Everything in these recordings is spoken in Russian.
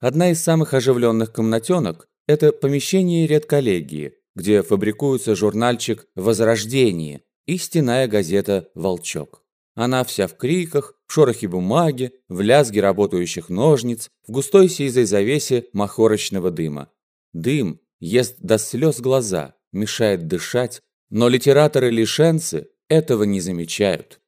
Одна из самых оживленных комнатенок – это помещение редколлегии, где фабрикуется журнальчик «Возрождение» и стенная газета «Волчок». Она вся в криках, в шорохе бумаги, в лязге работающих ножниц, в густой сизой завесе махорочного дыма. Дым ест до слез глаза, мешает дышать, но литераторы-лишенцы этого не замечают.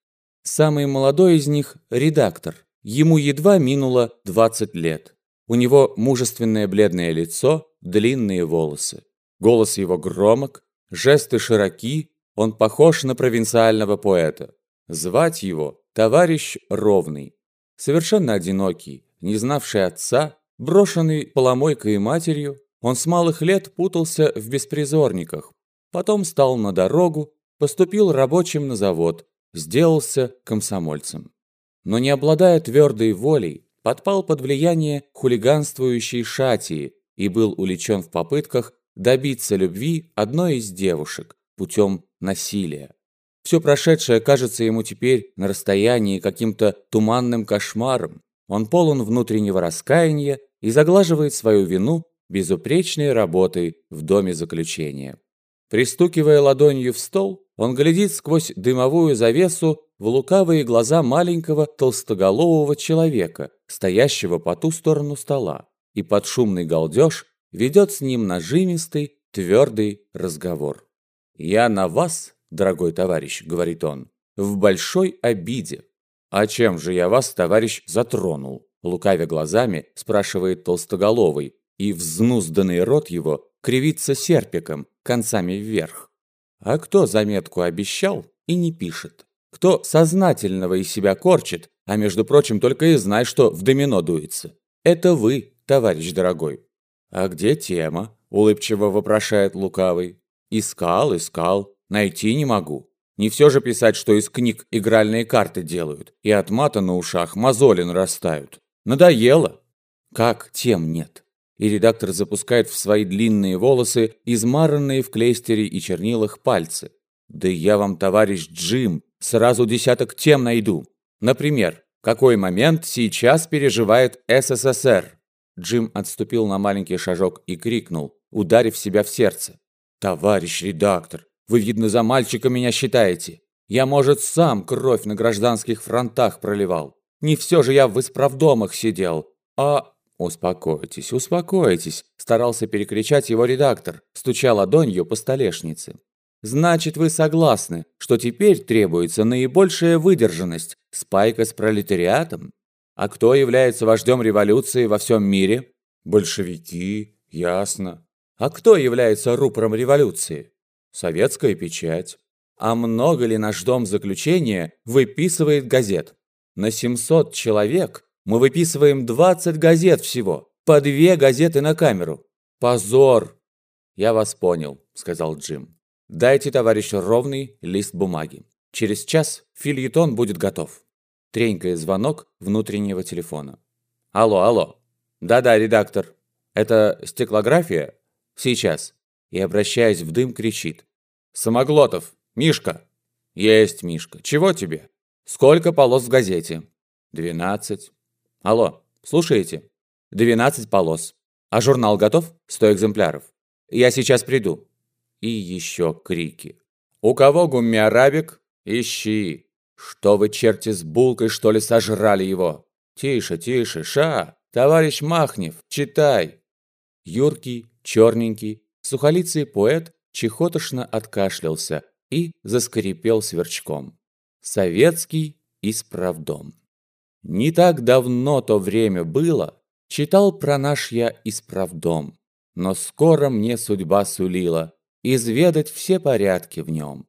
Самый молодой из них – редактор. Ему едва минуло 20 лет. У него мужественное бледное лицо, длинные волосы. Голос его громок, жесты широки, он похож на провинциального поэта. Звать его товарищ Ровный. Совершенно одинокий, не знавший отца, брошенный поломойкой и матерью, он с малых лет путался в беспризорниках. Потом стал на дорогу, поступил рабочим на завод, сделался комсомольцем. Но не обладая твердой волей, подпал под влияние хулиганствующей шатии и был увлечен в попытках добиться любви одной из девушек путем насилия. Все прошедшее кажется ему теперь на расстоянии каким-то туманным кошмаром. Он полон внутреннего раскаяния и заглаживает свою вину безупречной работой в доме заключения. Пристукивая ладонью в стол, он глядит сквозь дымовую завесу в лукавые глаза маленького толстоголового человека, стоящего по ту сторону стола, и под шумный галдеж ведет с ним нажимистый, твердый разговор. «Я на вас, дорогой товарищ», — говорит он, — «в большой обиде». «А чем же я вас, товарищ, затронул?» Лукавя глазами, спрашивает толстоголовый, и взнузданный рот его кривится серпиком, концами вверх. А кто заметку обещал и не пишет? Кто сознательного из себя корчит, а между прочим только и знай, что в домино дуется? Это вы, товарищ дорогой. А где тема? Улыбчиво вопрошает лукавый. Искал, искал, найти не могу. Не все же писать, что из книг игральные карты делают, и от мата на ушах мозоли нарастают. Надоело. Как тем нет? И редактор запускает в свои длинные волосы, измаранные в клейстере и чернилах пальцы. Да я вам, товарищ Джим, сразу десяток тем найду. Например, какой момент сейчас переживает СССР? Джим отступил на маленький шажок и крикнул, ударив себя в сердце. «Товарищ редактор, вы, видно, за мальчика меня считаете. Я, может, сам кровь на гражданских фронтах проливал. Не все же я в исправдомах сидел. А...» «Успокойтесь, успокойтесь», – старался перекричать его редактор, стуча ладонью по столешнице. «Значит, вы согласны, что теперь требуется наибольшая выдержанность, спайка с пролетариатом? А кто является вождем революции во всем мире? Большевики, ясно. А кто является рупором революции? Советская печать. А много ли наш дом заключения выписывает газет? На 700 человек мы выписываем 20 газет всего. По две газеты на камеру. Позор! Я вас понял, сказал Джим. Дайте товарищу ровный лист бумаги. Через час фильетон будет готов. Тренькает звонок внутреннего телефона. Алло, алло. Да-да, редактор. Это стеклография? Сейчас. И, обращаясь в дым, кричит. Самоглотов, Мишка. Есть, Мишка. Чего тебе? Сколько полос в газете? Двенадцать. Алло, слушаете? Двенадцать полос. А журнал готов? Сто экземпляров. Я сейчас приду. И еще крики. У кого гуммиарабик? Ищи. «Что вы, черти, с булкой, что ли, сожрали его?» «Тише, тише, ша! Товарищ Махнев, читай!» Юркий, черненький, сухолицый поэт чехотошно откашлялся и заскрипел сверчком. Советский исправдом. Не так давно то время было, читал про наш я исправдом, но скоро мне судьба сулила изведать все порядки в нем.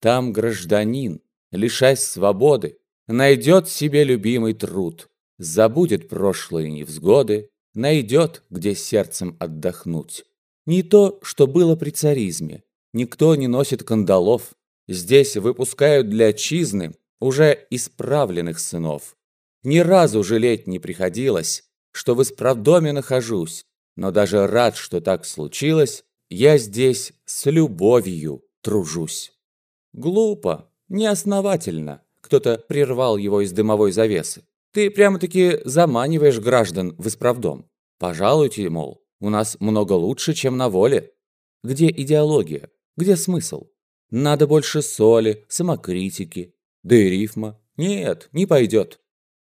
Там гражданин, лишась свободы, найдет себе любимый труд, забудет прошлые невзгоды, найдет, где сердцем отдохнуть. Не то, что было при царизме. Никто не носит кандалов. Здесь выпускают для отчизны уже исправленных сынов. Ни разу жалеть не приходилось, что в исправдоме нахожусь, но даже рад, что так случилось, я здесь с любовью тружусь. Глупо, Неосновательно. Кто-то прервал его из дымовой завесы. Ты прямо-таки заманиваешь граждан в исправдом. Пожалуйте, мол, у нас много лучше, чем на воле. Где идеология? Где смысл? Надо больше соли, самокритики. Да и рифма. Нет, не пойдет.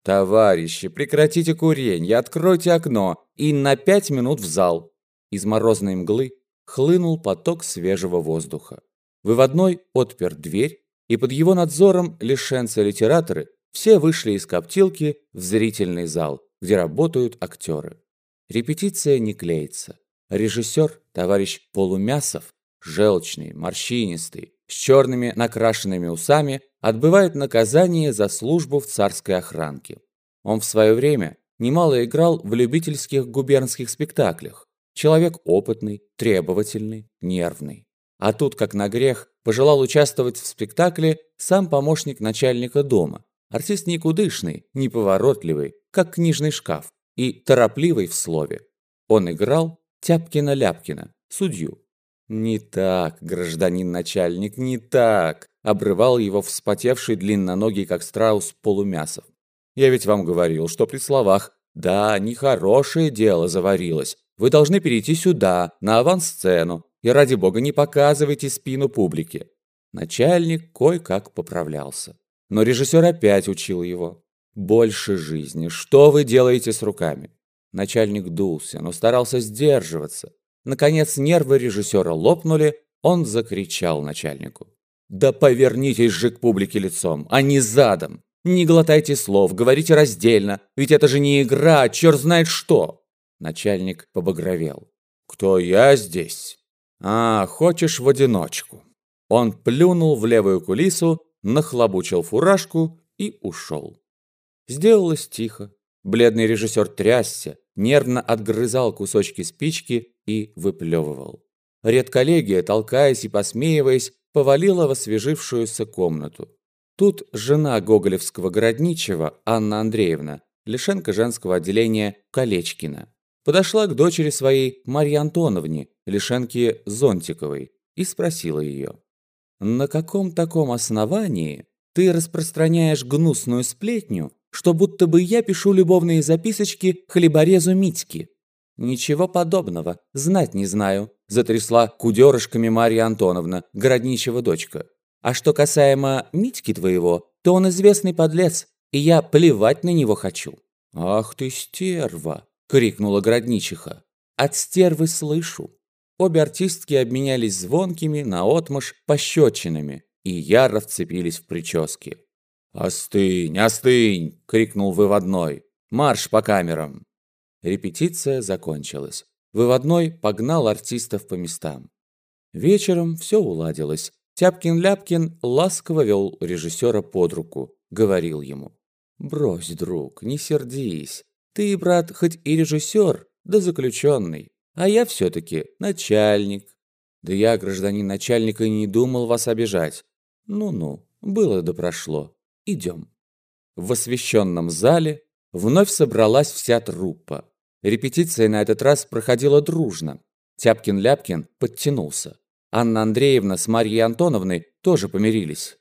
Товарищи, прекратите курение, откройте окно и на пять минут в зал. Из морозной мглы хлынул поток свежего воздуха. Выводной отпер дверь, и под его надзором лишенцы-литераторы все вышли из коптилки в зрительный зал, где работают актеры. Репетиция не клеится. Режиссер, товарищ Полумясов, желчный, морщинистый, с черными накрашенными усами, отбывает наказание за службу в царской охранке. Он в свое время немало играл в любительских губернских спектаклях. Человек опытный, требовательный, нервный. А тут, как на грех, пожелал участвовать в спектакле сам помощник начальника дома. Артист никудышный, неповоротливый, как книжный шкаф, и торопливый в слове. Он играл Тяпкина-Ляпкина, судью. «Не так, гражданин начальник, не так!» Обрывал его вспотевший длинноногий, как страус, полумясов. «Я ведь вам говорил, что при словах «да, нехорошее дело заварилось», вы должны перейти сюда, на авансцену, и ради бога не показывайте спину публике». Начальник кое-как поправлялся. Но режиссер опять учил его. «Больше жизни. Что вы делаете с руками?» Начальник дулся, но старался сдерживаться. Наконец нервы режиссера лопнули, он закричал начальнику. «Да повернитесь же к публике лицом, а не задом! Не глотайте слов, говорите раздельно, ведь это же не игра, черт знает что!» Начальник побагровел. «Кто я здесь?» «А, хочешь в одиночку?» Он плюнул в левую кулису, нахлобучил фуражку и ушел. Сделалось тихо. Бледный режиссер трясся, нервно отгрызал кусочки спички и выплевывал. Редколлегия, толкаясь и посмеиваясь, повалила в освежившуюся комнату. Тут жена гоголевского городничего, Анна Андреевна, Лишенко женского отделения Колечкина, подошла к дочери своей Марье Антоновне, Лишенке Зонтиковой, и спросила ее. «На каком таком основании ты распространяешь гнусную сплетню, что будто бы я пишу любовные записочки хлеборезу Митьки?» «Ничего подобного, знать не знаю», – затрясла кудерышками Марья Антоновна, городничего дочка. «А что касаемо Митьки твоего, то он известный подлец, и я плевать на него хочу». «Ах ты стерва!» – крикнула городничиха. «От стервы слышу». Обе артистки обменялись звонкими, наотмашь, пощечинами и яро вцепились в прически. «Остынь, остынь!» – крикнул выводной. «Марш по камерам!» Репетиция закончилась. Выводной погнал артистов по местам. Вечером все уладилось. Тяпкин-Ляпкин ласково вел режиссера под руку, говорил ему. «Брось, друг, не сердись. Ты, брат, хоть и режиссер, да заключенный, а я все-таки начальник. Да я, гражданин начальника, не думал вас обижать. Ну-ну, было да прошло. Идем». В освещенном зале Вновь собралась вся труппа. Репетиция на этот раз проходила дружно. Тяпкин-Ляпкин подтянулся. Анна Андреевна с Марьей Антоновной тоже помирились.